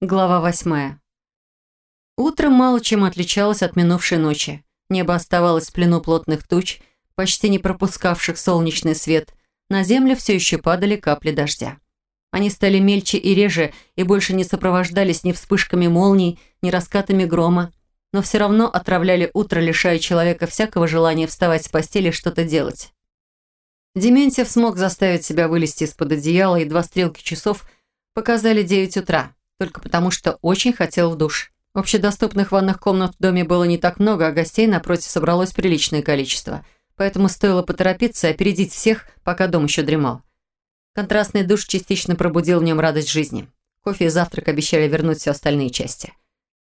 Глава восьмая. Утро мало чем отличалось от минувшей ночи. Небо оставалось в плену плотных туч, почти не пропускавших солнечный свет. На землю все еще падали капли дождя. Они стали мельче и реже, и больше не сопровождались ни вспышками молний, ни раскатами грома, но все равно отравляли утро, лишая человека всякого желания вставать с постели и что-то делать. Дементьев смог заставить себя вылезти из-под одеяла, и два стрелки часов показали девять утра только потому, что очень хотел в душ. Общедоступных ванных комнат в доме было не так много, а гостей напротив собралось приличное количество. Поэтому стоило поторопиться и опередить всех, пока дом еще дремал. Контрастный душ частично пробудил в нем радость жизни. Кофе и завтрак обещали вернуть все остальные части.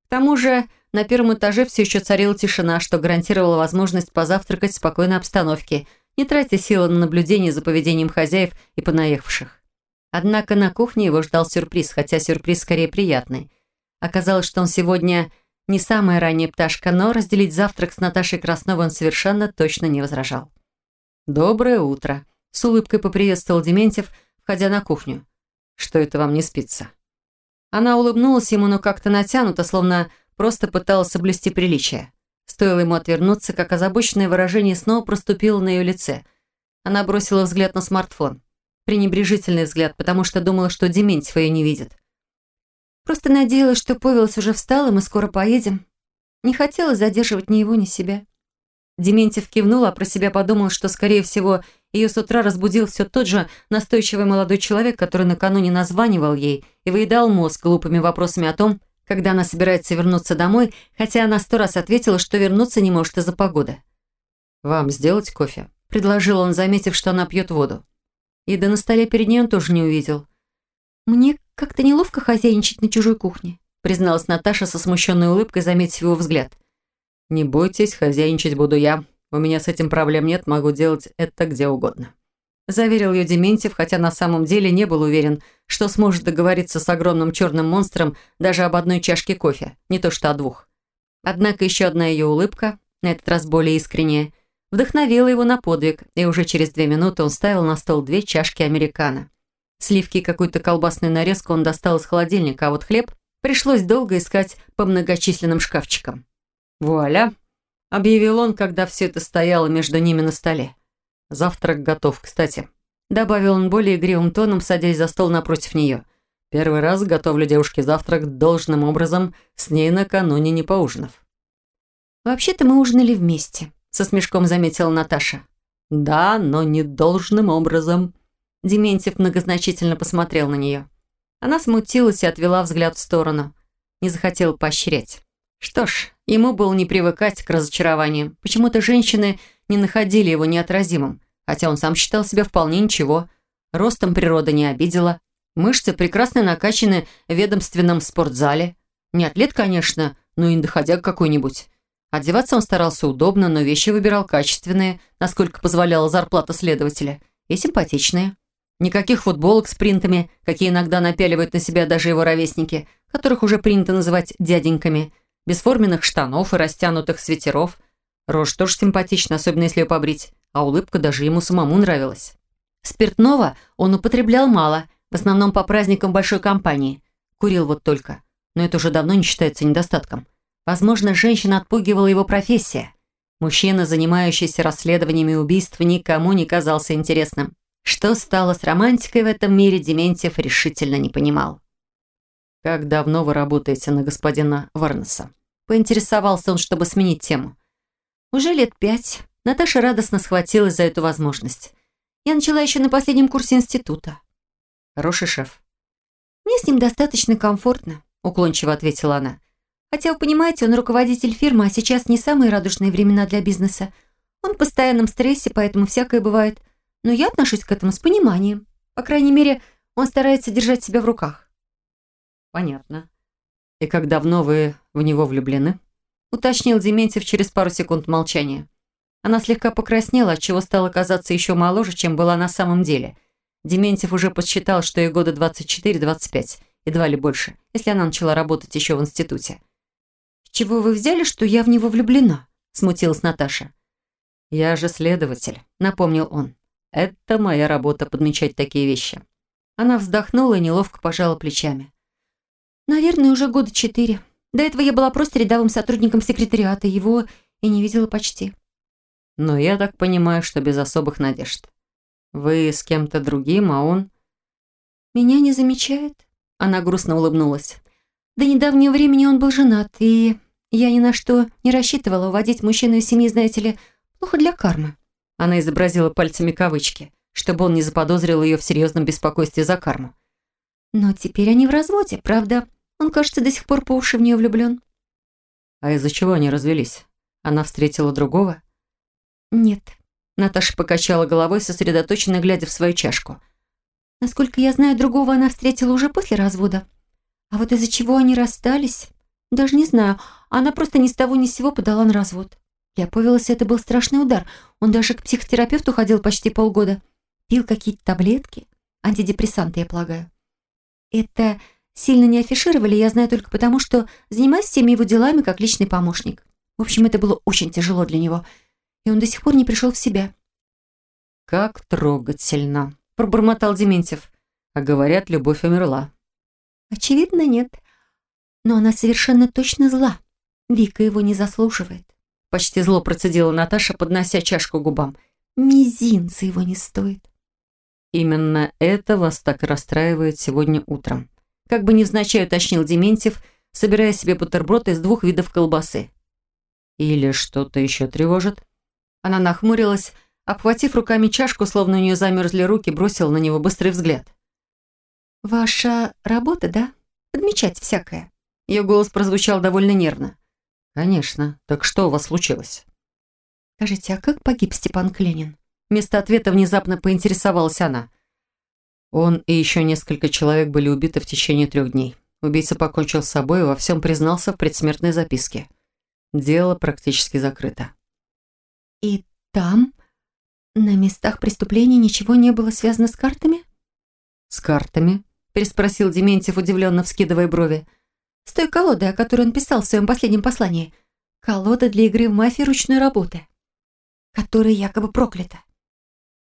К тому же на первом этаже все еще царила тишина, что гарантировало возможность позавтракать в спокойной обстановке, не тратя силы на наблюдение за поведением хозяев и понаехавших. Однако на кухне его ждал сюрприз, хотя сюрприз скорее приятный. Оказалось, что он сегодня не самая ранняя пташка, но разделить завтрак с Наташей Красновой он совершенно точно не возражал. «Доброе утро», — с улыбкой поприветствовал Дементьев, входя на кухню. «Что это вам не спится?» Она улыбнулась ему, но как-то натянуто, словно просто пыталась соблюсти приличие. Стоило ему отвернуться, как озабоченное выражение снова проступило на ее лице. Она бросила взгляд на смартфон пренебрежительный взгляд, потому что думала, что Дементьев ее не видит. Просто надеялась, что Повелос уже встал, и мы скоро поедем. Не хотела задерживать ни его, ни себя. Дементьев кивнул, а про себя подумал, что, скорее всего, ее с утра разбудил все тот же настойчивый молодой человек, который накануне названивал ей и выедал мозг глупыми вопросами о том, когда она собирается вернуться домой, хотя она сто раз ответила, что вернуться не может из-за погоды. «Вам сделать кофе?» – предложил он, заметив, что она пьет воду. Еды на столе перед ней он тоже не увидел. «Мне как-то неловко хозяйничать на чужой кухне», призналась Наташа со смущенной улыбкой, заметив его взгляд. «Не бойтесь, хозяйничать буду я. У меня с этим проблем нет, могу делать это где угодно». Заверил ее Дементьев, хотя на самом деле не был уверен, что сможет договориться с огромным черным монстром даже об одной чашке кофе, не то что о двух. Однако еще одна ее улыбка, на этот раз более искренняя, вдохновила его на подвиг, и уже через две минуты он ставил на стол две чашки американо. Сливки и какую-то колбасную нарезку он достал из холодильника, а вот хлеб пришлось долго искать по многочисленным шкафчикам. «Вуаля!» – объявил он, когда все это стояло между ними на столе. «Завтрак готов, кстати», – добавил он более игривым тоном, садясь за стол напротив нее. «Первый раз готовлю девушке завтрак должным образом, с ней накануне не поужинав». «Вообще-то мы ужинали вместе», со смешком заметила Наташа. «Да, но не должным образом». Дементьев многозначительно посмотрел на нее. Она смутилась и отвела взгляд в сторону. Не захотела поощрять. Что ж, ему было не привыкать к разочарованию. Почему-то женщины не находили его неотразимым, хотя он сам считал себя вполне ничего. Ростом природа не обидела. Мышцы прекрасно накачаны в ведомственном спортзале. Не атлет, конечно, но и доходяг какой-нибудь. Одеваться он старался удобно, но вещи выбирал качественные, насколько позволяла зарплата следователя, и симпатичные. Никаких футболок с принтами, какие иногда напяливают на себя даже его ровесники, которых уже принято называть дяденьками, бесформенных штанов и растянутых свитеров. Рожь тоже симпатична, особенно если ее побрить, а улыбка даже ему самому нравилась. Спиртного он употреблял мало, в основном по праздникам большой компании. Курил вот только. Но это уже давно не считается недостатком. Возможно, женщина отпугивала его профессия. Мужчина, занимающийся расследованиями убийств, никому не казался интересным. Что стало с романтикой в этом мире, Дементьев решительно не понимал. «Как давно вы работаете на господина Варнеса?» Поинтересовался он, чтобы сменить тему. «Уже лет пять». Наташа радостно схватилась за эту возможность. «Я начала еще на последнем курсе института». «Хороший шеф». «Мне с ним достаточно комфортно», уклончиво ответила она. Хотя, вы понимаете, он руководитель фирмы, а сейчас не самые радужные времена для бизнеса. Он в постоянном стрессе, поэтому всякое бывает. Но я отношусь к этому с пониманием. По крайней мере, он старается держать себя в руках. Понятно. И как давно вы в него влюблены? Уточнил Дементьев через пару секунд молчания. Она слегка покраснела, отчего стала казаться еще моложе, чем была на самом деле. Дементьев уже подсчитал, что ей года 24-25, едва ли больше, если она начала работать еще в институте чего вы взяли, что я в него влюблена?» – смутилась Наташа. «Я же следователь», – напомнил он. «Это моя работа – подмечать такие вещи». Она вздохнула и неловко пожала плечами. Наверное, уже года четыре. До этого я была просто рядовым сотрудником секретариата, его и не видела почти. Но я так понимаю, что без особых надежд. Вы с кем-то другим, а он... Меня не замечает. Она грустно улыбнулась. До недавнего времени он был женат, и я ни на что не рассчитывала уводить мужчину из семьи, знаете ли, плохо для кармы. Она изобразила пальцами кавычки, чтобы он не заподозрил ее в серьезном беспокойстве за карму. Но теперь они в разводе, правда? Он, кажется, до сих пор по уши в нее влюблен. А из-за чего они развелись? Она встретила другого? Нет. Наташа покачала головой, сосредоточенно глядя в свою чашку. Насколько я знаю, другого она встретила уже после развода. А вот из-за чего они расстались, даже не знаю. Она просто ни с того ни с сего подала на развод. Для Повелоса это был страшный удар. Он даже к психотерапевту ходил почти полгода. Пил какие-то таблетки. Антидепрессанты, я полагаю. Это сильно не афишировали, я знаю только потому, что занимаюсь всеми его делами как личный помощник. В общем, это было очень тяжело для него. И он до сих пор не пришел в себя. «Как трогательно», – пробормотал Дементьев. «А говорят, любовь умерла». «Очевидно, нет. Но она совершенно точно зла. Вика его не заслуживает». Почти зло процедила Наташа, поднося чашку губам. «Мизинца его не стоит». «Именно это вас так расстраивает сегодня утром», как бы невзначай уточнил Дементьев, собирая себе бутерброд из двух видов колбасы. «Или что-то еще тревожит?» Она нахмурилась, обхватив руками чашку, словно у нее замерзли руки, бросила на него быстрый взгляд. «Ваша работа, да? Подмечать всякое». Ее голос прозвучал довольно нервно. «Конечно. Так что у вас случилось?» «Скажите, а как погиб Степан Кленин?» Вместо ответа внезапно поинтересовалась она. Он и еще несколько человек были убиты в течение трех дней. Убийца покончил с собой и во всем признался в предсмертной записке. Дело практически закрыто. «И там, на местах преступления, ничего не было связано с картами?» «С картами?» – переспросил Дементьев, удивленно вскидывая брови. «С той колодой, о которой он писал в своем последнем послании. Колода для игры в мафии ручной работы, которая якобы проклята.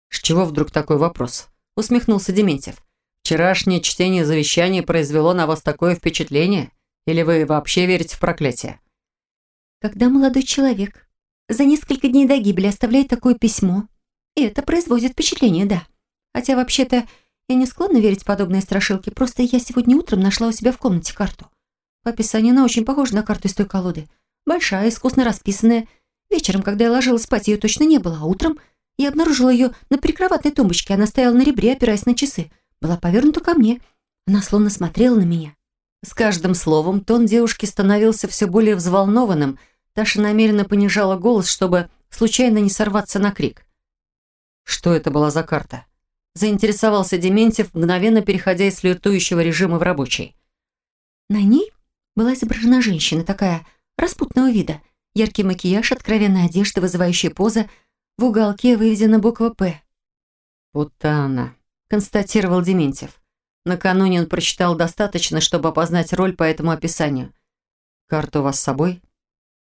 «С чего вдруг такой вопрос?» – усмехнулся Дементьев. «Вчерашнее чтение завещания произвело на вас такое впечатление? Или вы вообще верите в проклятие?» Когда молодой человек за несколько дней до гибели оставляет такое письмо, и это производит впечатление, да. Хотя вообще-то я не склонна верить в подобные страшилки, просто я сегодня утром нашла у себя в комнате карту. По описанию она очень похожа на карту из той колоды. Большая, искусно расписанная. Вечером, когда я ложилась спать, ее точно не было, а утром я обнаружила ее на прикроватной тумбочке. Она стояла на ребре, опираясь на часы. Была повернута ко мне. Она словно смотрела на меня. С каждым словом тон девушки становился все более взволнованным. Таша намеренно понижала голос, чтобы случайно не сорваться на крик. Что это была за карта? Заинтересовался Дементьев, мгновенно переходя из флиртующего режима в рабочий. На ней была изображена женщина, такая распутного вида. Яркий макияж, откровенная одежда, вызывающая поза – в уголке выведена буква «П». «Путана», — констатировал Дементьев. Накануне он прочитал достаточно, чтобы опознать роль по этому описанию. «Карту у вас с собой?»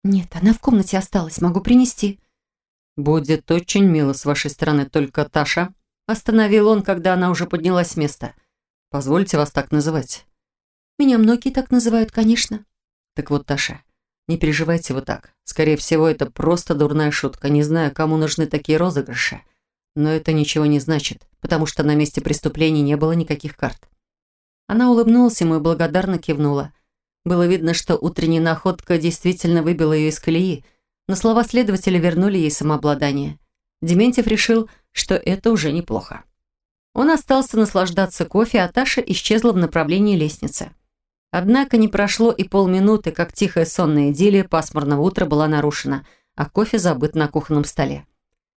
«Нет, она в комнате осталась, могу принести». «Будет очень мило с вашей стороны, только Таша...» Остановил он, когда она уже поднялась с места. «Позвольте вас так называть». «Меня многие так называют, конечно». «Так вот, Таша, не переживайте вот так. Скорее всего, это просто дурная шутка. Не знаю, кому нужны такие розыгрыши. Но это ничего не значит, потому что на месте преступления не было никаких карт. Она улыбнулась ему и благодарно кивнула. Было видно, что утренняя находка действительно выбила ее из колеи, но слова следователя вернули ей самообладание. Дементьев решил, что это уже неплохо. Он остался наслаждаться кофе, а Таша исчезла в направлении лестницы. Однако не прошло и полминуты, как тихая сонная идиллия пасмурного утра была нарушена, а кофе забыт на кухонном столе.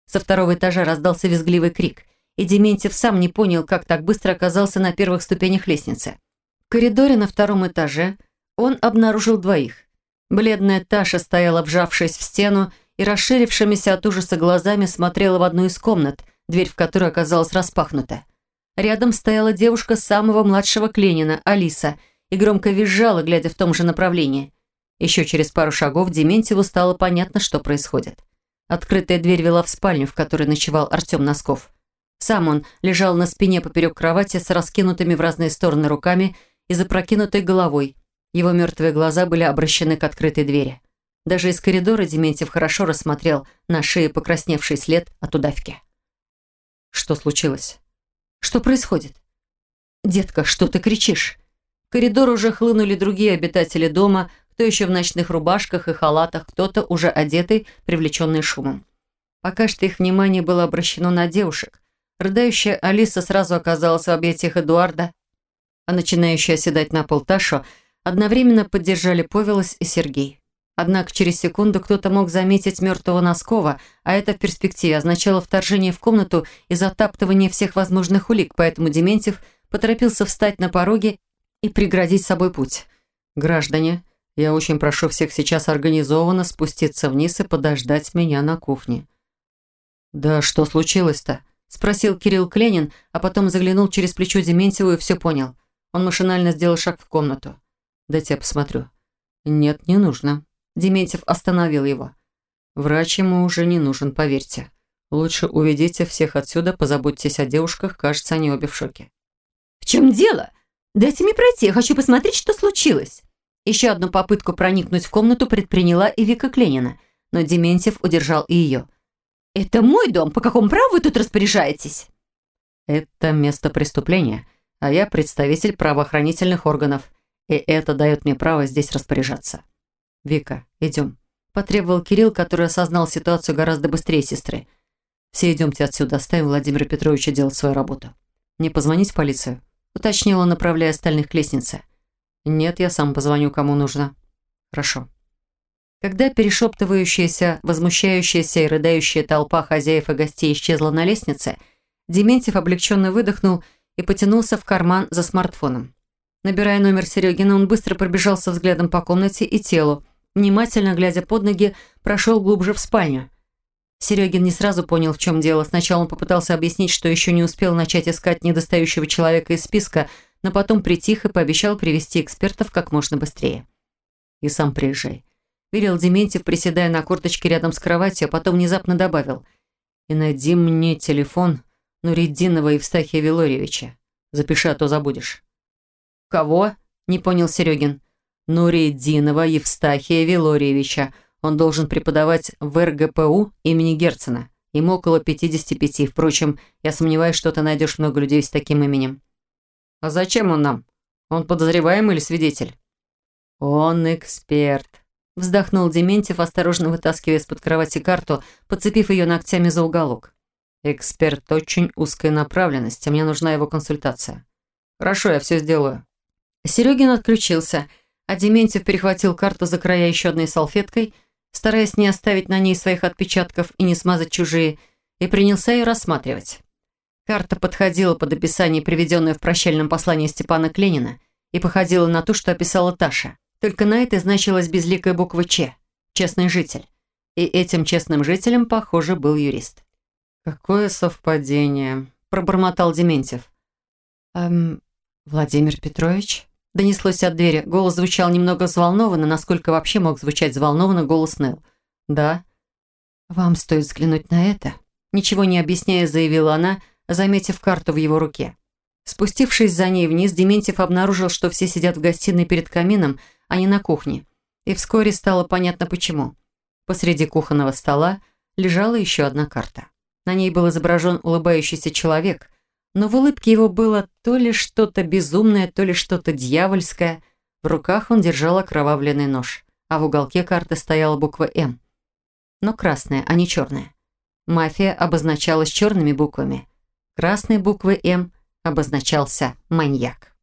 Со второго этажа раздался визгливый крик, и Дементьев сам не понял, как так быстро оказался на первых ступенях лестницы. В коридоре на втором этаже он обнаружил двоих. Бледная Таша стояла, вжавшись в стену, и расширившимися от ужаса глазами смотрела в одну из комнат, дверь в которой оказалась распахнута. Рядом стояла девушка самого младшего Кленина, Алиса – и громко визжала, глядя в том же направлении. Еще через пару шагов Дементьеву стало понятно, что происходит. Открытая дверь вела в спальню, в которой ночевал Артем Носков. Сам он лежал на спине поперек кровати с раскинутыми в разные стороны руками и запрокинутой головой. Его мертвые глаза были обращены к открытой двери. Даже из коридора Дементьев хорошо рассмотрел на шее покрасневший след от удавки. Что случилось? Что происходит? «Детка, что ты кричишь?» В коридор уже хлынули другие обитатели дома, кто еще в ночных рубашках и халатах, кто-то уже одетый, привлеченный шумом. Пока что их внимание было обращено на девушек. Рыдающая Алиса сразу оказалась в объятиях Эдуарда, а начинающая оседать на пол Ташу одновременно поддержали Повелос и Сергей. Однако через секунду кто-то мог заметить мертвого Носкова, а это в перспективе означало вторжение в комнату и затаптывание всех возможных улик, поэтому Дементьев поторопился встать на пороге и преградить собой путь. «Граждане, я очень прошу всех сейчас организованно спуститься вниз и подождать меня на кухне». «Да что случилось-то?» – спросил Кирилл Кленин, а потом заглянул через плечо Дементьеву и все понял. Он машинально сделал шаг в комнату. «Дайте я посмотрю». «Нет, не нужно». Дементьев остановил его. «Врач ему уже не нужен, поверьте. Лучше уведите всех отсюда, позаботьтесь о девушках, кажется, они обе в шоке». «В чем дело? Дайте мне пройти, я хочу посмотреть, что случилось». Еще одну попытку проникнуть в комнату предприняла и Вика Кленина, но Дементьев удержал и ее. «Это мой дом, по какому праву вы тут распоряжаетесь?» «Это место преступления, а я представитель правоохранительных органов, и это дает мне право здесь распоряжаться». «Вика, идем», – потребовал Кирилл, который осознал ситуацию гораздо быстрее сестры. «Все идемте отсюда, оставим Владимира Петровича делать свою работу. Мне позвонить в полицию?» – уточнила, направляя остальных к лестнице. «Нет, я сам позвоню, кому нужно». «Хорошо». Когда перешептывающаяся, возмущающаяся и рыдающая толпа хозяев и гостей исчезла на лестнице, Дементьев облегченно выдохнул и потянулся в карман за смартфоном. Набирая номер Серегина, он быстро пробежался взглядом по комнате и телу, внимательно глядя под ноги, прошел глубже в спальню. Серегин не сразу понял, в чем дело. Сначала он попытался объяснить, что еще не успел начать искать недостающего человека из списка, но потом притих и пообещал привести экспертов как можно быстрее. «И сам приезжай», – велел Дементьев, приседая на корточке рядом с кроватью, а потом внезапно добавил. «И найди мне телефон Нуриддинова Евстахия Вилорьевича. Запиши, а то забудешь». «Кого?» – не понял Серегин. Нуриддинова Евстахия Вилорьевича. Он должен преподавать в РГПУ имени Герцена. Ему около 55. Впрочем, я сомневаюсь, что ты найдешь много людей с таким именем. А зачем он нам? Он подозреваемый или свидетель? Он эксперт. Вздохнул Дементьев, осторожно вытаскивая из-под кровати карту, подцепив ее ногтями за уголок. Эксперт очень узкой направленности, мне нужна его консультация. Хорошо, я все сделаю. Серегин отключился – а Дементьев перехватил карту за края еще одной салфеткой, стараясь не оставить на ней своих отпечатков и не смазать чужие, и принялся ее рассматривать. Карта подходила под описание, приведенное в прощальном послании Степана Кленина, и походила на ту, что описала Таша. Только на этой значилась безликая буква «Ч» – «Честный житель». И этим честным жителем, похоже, был юрист. «Какое совпадение», – пробормотал Дементьев. «Эм, Владимир Петрович?» Донеслось от двери. Голос звучал немного взволнованно, насколько вообще мог звучать взволнованно голос Нел. «Да». «Вам стоит взглянуть на это», – ничего не объясняя, заявила она, заметив карту в его руке. Спустившись за ней вниз, Дементьев обнаружил, что все сидят в гостиной перед камином, а не на кухне. И вскоре стало понятно, почему. Посреди кухонного стола лежала еще одна карта. На ней был изображен улыбающийся человек – но в улыбке его было то ли что-то безумное, то ли что-то дьявольское. В руках он держал окровавленный нож, а в уголке карты стояла буква «М». Но красная, а не черная. Мафия обозначалась черными буквами. Красной буквой «М» обозначался маньяк.